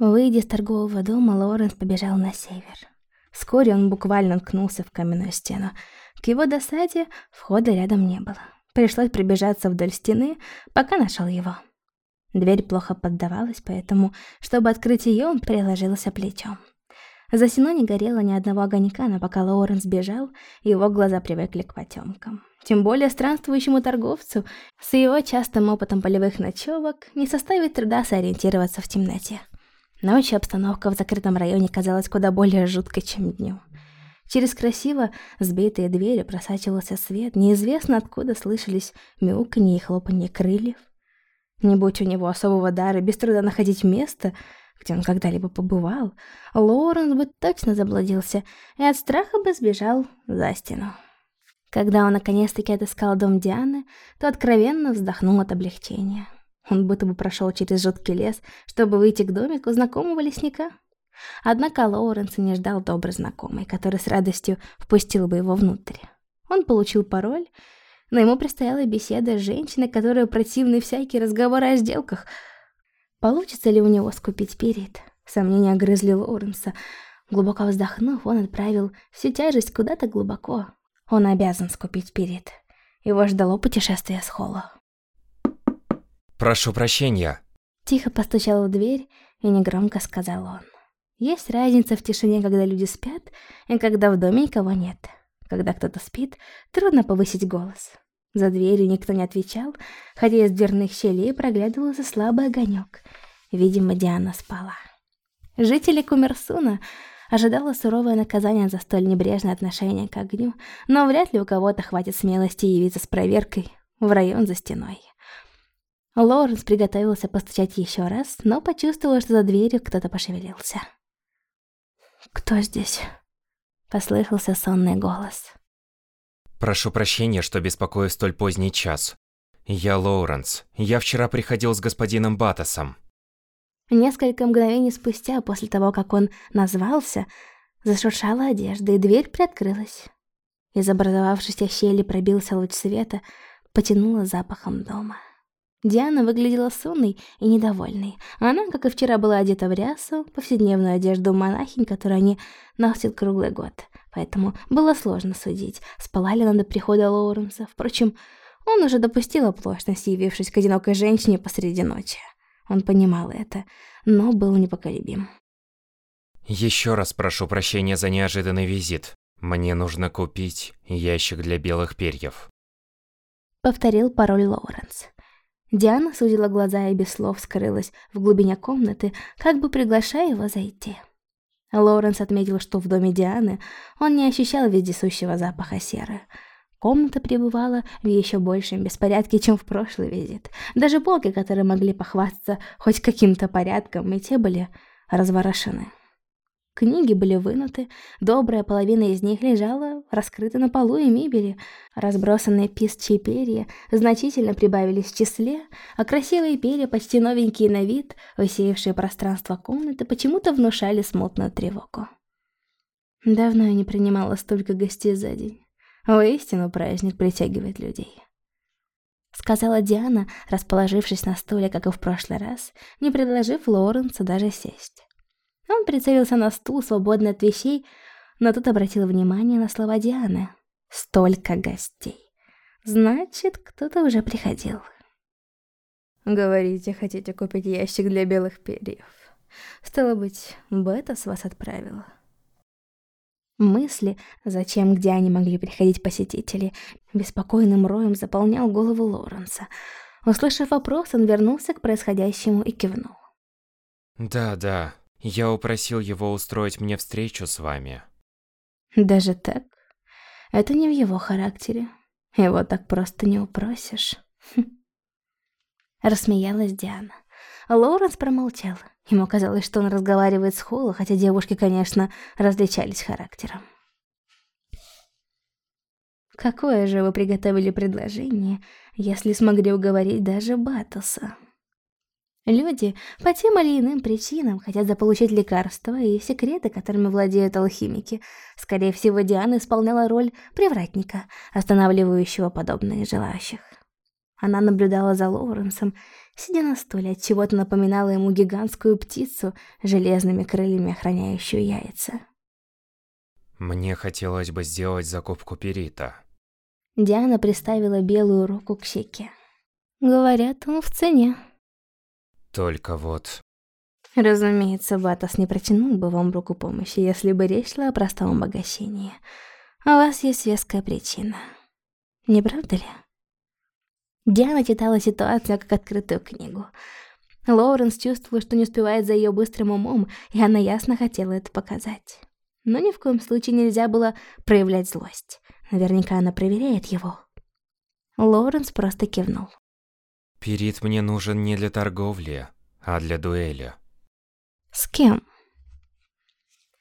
Выйдя из торгового дома, Лоренс побежал на север. Вскоре он буквально уткнулся в каменную стену. К его досаде входа рядом не было. Пришлось прибежаться вдоль стены, пока нашел его. Дверь плохо поддавалась, поэтому, чтобы открыть ее, он приложился плечом. За стеной не горело ни одного огонька, но пока Лоуренс бежал, его глаза привыкли к потемкам. Тем более странствующему торговцу с его частым опытом полевых ночевок не составит труда сориентироваться в темноте. Ночью обстановка в закрытом районе казалась куда более жуткой, чем днем. Через красиво сбитые двери просачивался свет, неизвестно откуда слышались мяуканье и хлопанье крыльев. Не будь у него особого дара без труда находить место, где он когда-либо побывал, Лоуренс бы точно заблудился и от страха бы сбежал за стену. Когда он наконец-таки отыскал дом Дианы, то откровенно вздохнул от облегчения. Он будто бы прошел через жуткий лес, чтобы выйти к домику знакомого лесника. Однако Лоуренс не ждал добрый знакомый, который с радостью впустил бы его внутрь. Он получил пароль, но ему предстояла беседа с женщиной, которая противны всякие разговоры о сделках. Получится ли у него скупить перед? Сомнения грызли Лоуренса. Глубоко вздохнув, он отправил всю тяжесть куда-то глубоко. Он обязан скупить перед. Его ждало путешествие с Холло. «Прошу прощения». Тихо постучал в дверь и негромко сказал он. Есть разница в тишине, когда люди спят, и когда в доме никого нет. Когда кто-то спит, трудно повысить голос. За дверью никто не отвечал, хотя из дверных щелей проглядывался слабый огонек. Видимо, Диана спала. Жители Кумерсуна ожидало суровое наказание за столь небрежное отношение к огню, но вряд ли у кого-то хватит смелости явиться с проверкой в район за стеной. Лоуренс приготовился постучать еще раз, но почувствовал, что за дверью кто-то пошевелился. «Кто здесь?» — послышался сонный голос. «Прошу прощения, что беспокою столь поздний час. Я Лоуренс. Я вчера приходил с господином Батосом». Несколько мгновений спустя, после того, как он назвался, зашуршала одежда, и дверь приоткрылась. Из образовавшейся щели пробился луч света, потянуло запахом дома. Диана выглядела сонной и недовольной. Она, как и вчера, была одета в рясу, повседневную одежду монахинь, которую они носят круглый год. Поэтому было сложно судить, спала ли она до прихода Лоуренса. Впрочем, он уже допустил оплошность, явившись к одинокой женщине посреди ночи. Он понимал это, но был непоколебим. Еще раз прошу прощения за неожиданный визит. Мне нужно купить ящик для белых перьев. Повторил пароль Лоуренс. Диана сузила глаза и без слов скрылась в глубине комнаты, как бы приглашая его зайти. Лоуренс отметил, что в доме Дианы он не ощущал вездесущего запаха серы. Комната пребывала в еще большем беспорядке, чем в прошлый визит. Даже полки, которые могли похвастаться хоть каким-то порядком, и те были разворошены. Книги были вынуты, добрая половина из них лежала раскрыта на полу и мебели. Разбросанные писчие перья значительно прибавились в числе, а красивые перья, почти новенькие на вид, усеявшие пространство комнаты, почему-то внушали смутную тревогу. Давно я не принимала столько гостей за день. Воистину праздник притягивает людей. Сказала Диана, расположившись на стуле, как и в прошлый раз, не предложив Лоренсу даже сесть. Он прицелился на стул, свободный от вещей, но тут обратил внимание на слова Дианы. «Столько гостей. Значит, кто-то уже приходил». «Говорите, хотите купить ящик для белых перьев. Стало быть, Бета с вас отправила». Мысли, зачем, где они могли приходить посетители, беспокойным роем заполнял голову Лоренса. Услышав вопрос, он вернулся к происходящему и кивнул. «Да, да, я упросил его устроить мне встречу с вами. Даже так? Это не в его характере. Его так просто не упросишь. Хм. Рассмеялась Диана. Лоуренс промолчал. Ему казалось, что он разговаривает с Холло, хотя девушки, конечно, различались характером. Какое же вы приготовили предложение, если смогли уговорить даже Батуса? Люди по тем или иным причинам хотят заполучить лекарства и секреты, которыми владеют алхимики. Скорее всего, Диана исполняла роль привратника, останавливающего подобных желающих. Она наблюдала за Лоуренсом, сидя на стуле, от чего-то напоминала ему гигантскую птицу, железными крыльями охраняющую яйца. Мне хотелось бы сделать закупку перита. Диана приставила белую руку к щеке. Говорят, он в цене. Только вот... Разумеется, Ватас не протянул бы вам руку помощи, если бы речь шла о простом обогащении. У вас есть веская причина. Не правда ли? Диана читала ситуацию как открытую книгу. Лоуренс чувствовала, что не успевает за ее быстрым умом, и она ясно хотела это показать. Но ни в коем случае нельзя было проявлять злость. Наверняка она проверяет его. Лоуренс просто кивнул. Перит мне нужен не для торговли, а для дуэли. С кем?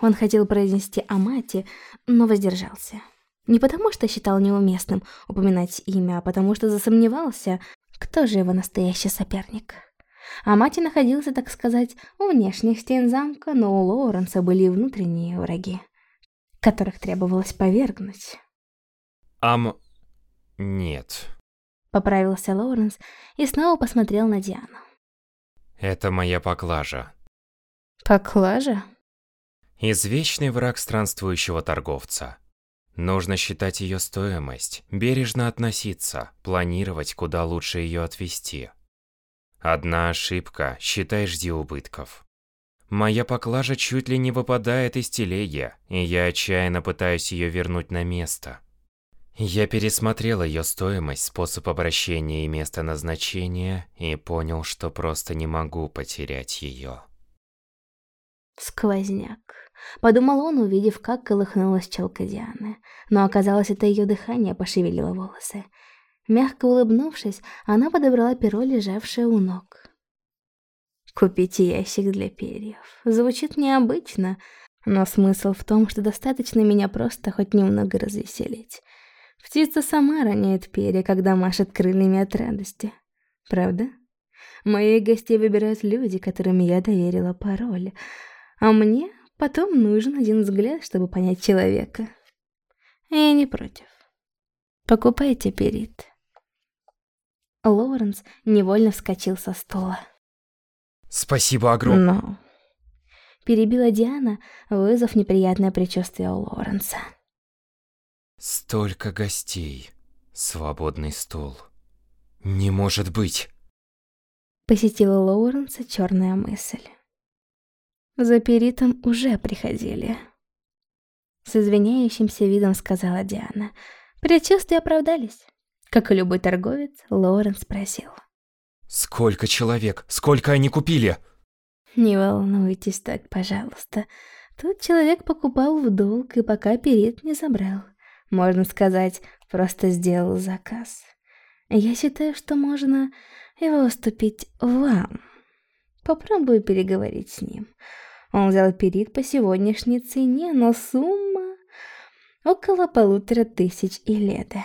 Он хотел произнести о мате, но воздержался. Не потому, что считал неуместным упоминать имя, а потому что засомневался, кто же его настоящий соперник. Амати находился, так сказать, у внешних стен замка, но у Лоуренса были и внутренние враги, которых требовалось повергнуть. Ам... нет. Поправился Лоуренс и снова посмотрел на Диану. Это моя поклажа. Поклажа? Извечный враг странствующего торговца. Нужно считать ее стоимость, бережно относиться, планировать, куда лучше ее отвезти. Одна ошибка, считай, жди убытков. Моя поклажа чуть ли не выпадает из телеги, и я отчаянно пытаюсь ее вернуть на место. Я пересмотрел ее стоимость, способ обращения и место назначения, и понял, что просто не могу потерять ее. Сквозняк. Подумал он, увидев, как колыхнулась челка Дианы. Но оказалось, это ее дыхание пошевелило волосы. Мягко улыбнувшись, она подобрала перо, лежавшее у ног. «Купите ящик для перьев». Звучит необычно, но смысл в том, что достаточно меня просто хоть немного развеселить. Птица сама роняет перья, когда машет крыльями от радости. Правда? Моих гостей выбирают люди, которым я доверила пароль, а мне потом нужен один взгляд, чтобы понять человека. Я не против. Покупайте перит. Лоуренс невольно вскочил со стола. Спасибо огромное. Но... Перебила Диана, вызвав неприятное предчувствие у Лоуренса. Столько гостей. Свободный стол. Не может быть. Посетила Лоуренса черная мысль. За перитом уже приходили. С извиняющимся видом сказала Диана. Предчувствия оправдались. Как и любой торговец, Лорен спросил. «Сколько человек? Сколько они купили?» «Не волнуйтесь так, пожалуйста. Тут человек покупал в долг и пока перед не забрал. Можно сказать, просто сделал заказ. Я считаю, что можно его уступить вам. Попробую переговорить с ним. Он взял перед по сегодняшней цене, но сумма около полутора тысяч и лета.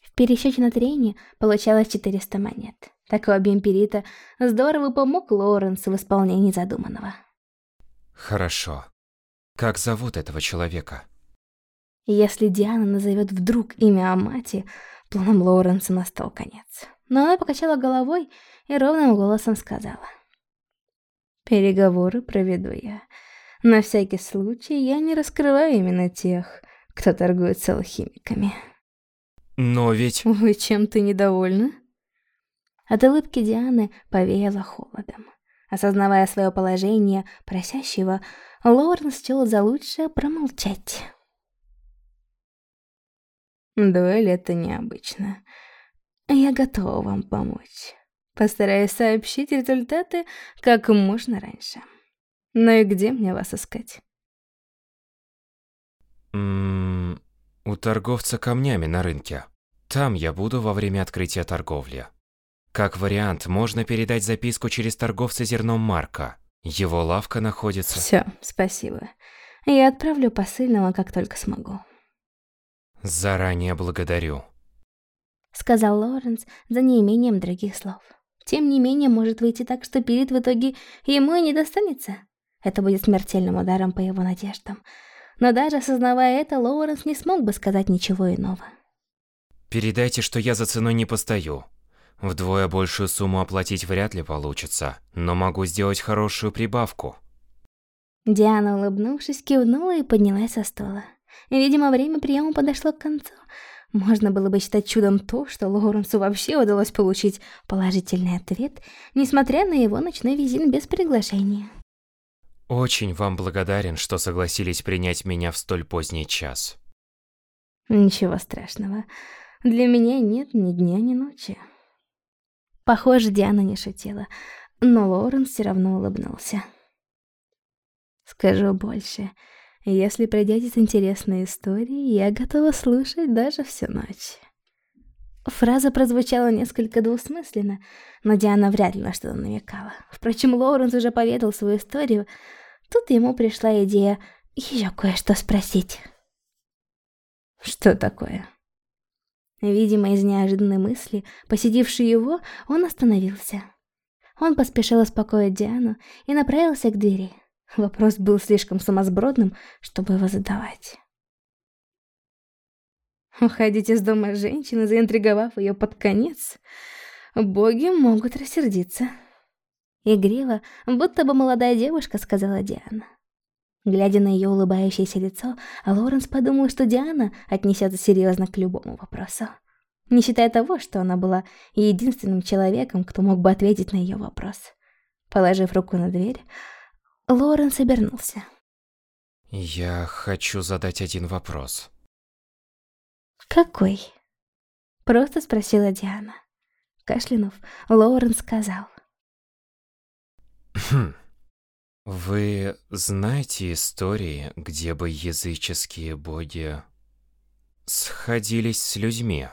В пересчете на трение получалось 400 монет. Такой объем перита здорово помог Лоренсу в исполнении задуманного. Хорошо. Как зовут этого человека? Если Диана назовет вдруг имя Амати, планам Лоуренса настал конец. Но она покачала головой и ровным голосом сказала. Переговоры проведу я. На всякий случай я не раскрываю именно тех, кто торгует с алхимиками. Но ведь... Вы чем-то недовольны? От улыбки Дианы повеяло холодом. Осознавая свое положение просящего, Лорен счел за лучшее промолчать. Дуэль — это необычно. Я готова вам помочь. Постараюсь сообщить результаты как можно раньше. Ну и где мне вас искать? Ммм, у торговца камнями на рынке. Там я буду во время открытия торговли. Как вариант, можно передать записку через торговца зерном Марка. Его лавка находится... Все, спасибо. Я отправлю посыльного, как только смогу. Заранее благодарю. Сказал Лоренс за неимением других слов. Тем не менее, может выйти так, что Пирит в итоге ему и не достанется. Это будет смертельным ударом по его надеждам. Но даже осознавая это, Лоуренс не смог бы сказать ничего иного. Передайте, что я за ценой не постою. Вдвое большую сумму оплатить вряд ли получится, но могу сделать хорошую прибавку. Диана, улыбнувшись, кивнула и поднялась со стола. Видимо, время приема подошло к концу. Можно было бы считать чудом то, что Лоуренсу вообще удалось получить положительный ответ, несмотря на его ночной визит без приглашения. Очень вам благодарен, что согласились принять меня в столь поздний час. Ничего страшного. Для меня нет ни дня, ни ночи. Похоже, Диана не шутила, но Лоуренс все равно улыбнулся. Скажу больше. Если пройдете интересные истории, я готова слушать даже всю ночь. Фраза прозвучала несколько двусмысленно, но Диана вряд ли на что-то намекала. Впрочем, Лоуренс уже поведал свою историю. Тут ему пришла идея еще кое-что спросить. Что такое? Видимо, из неожиданной мысли, посетившей его, он остановился. Он поспешил успокоить Диану и направился к двери. Вопрос был слишком сумасбродным, чтобы его задавать. Уходить из дома женщины, заинтриговав ее под конец, боги могут рассердиться. Игриво, будто бы молодая девушка, сказала Диана. Глядя на ее улыбающееся лицо, Лоренс подумал, что Диана отнесется серьезно к любому вопросу. Не считая того, что она была единственным человеком, кто мог бы ответить на ее вопрос. Положив руку на дверь, Лоренс обернулся. Я хочу задать один вопрос. «Какой?» Просто спросила Диана. Кашлянув, Лоуренс сказал. Хм. Вы знаете истории, где бы языческие боги сходились с людьми?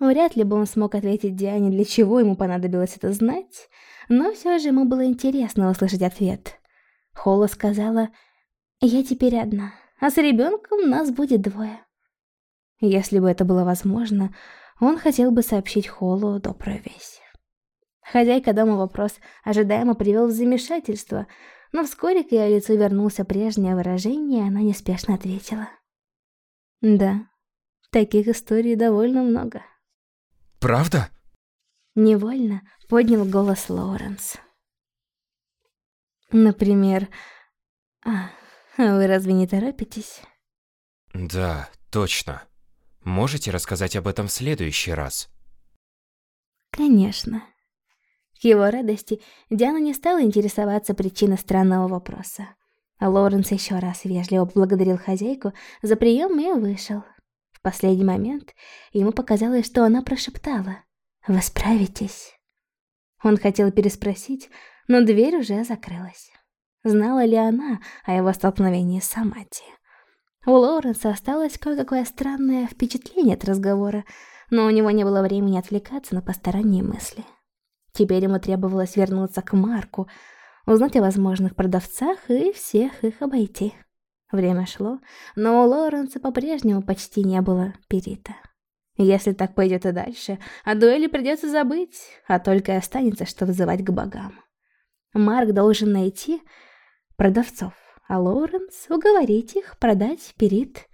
Вряд ли бы он смог ответить Диане, для чего ему понадобилось это знать, но все же ему было интересно услышать ответ. Холла сказала, «Я теперь одна, а с ребенком нас будет двое». Если бы это было возможно, он хотел бы сообщить Холлу добрую весть. Хозяйка дома вопрос ожидаемо привел в замешательство, но вскоре к ее лицу вернулся прежнее выражение, и она неспешно ответила. «Да, таких историй довольно много». Правда? Невольно поднял голос Лоуренс. Например... А, вы разве не торопитесь? Да, точно. Можете рассказать об этом в следующий раз? Конечно. К его радости Диана не стала интересоваться причиной странного вопроса. Лоренс еще раз вежливо поблагодарил хозяйку за прием и вышел. Последний момент ему показалось, что она прошептала «Вы справитесь?» Он хотел переспросить, но дверь уже закрылась. Знала ли она о его столкновении с Самати? У Лоуренса осталось кое-какое странное впечатление от разговора, но у него не было времени отвлекаться на посторонние мысли. Теперь ему требовалось вернуться к Марку, узнать о возможных продавцах и всех их обойти. Время шло, но у Лоуренса по-прежнему почти не было перита. Если так пойдет и дальше, о дуэли придется забыть, а только и останется, что вызывать к богам. Марк должен найти продавцов, а Лоуренс уговорить их продать перит.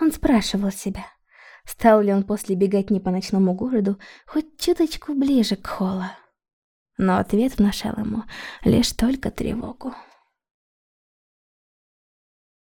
Он спрашивал себя, стал ли он после бегать не по ночному городу хоть чуточку ближе к Холла. Но ответ внушал ему лишь только тревогу.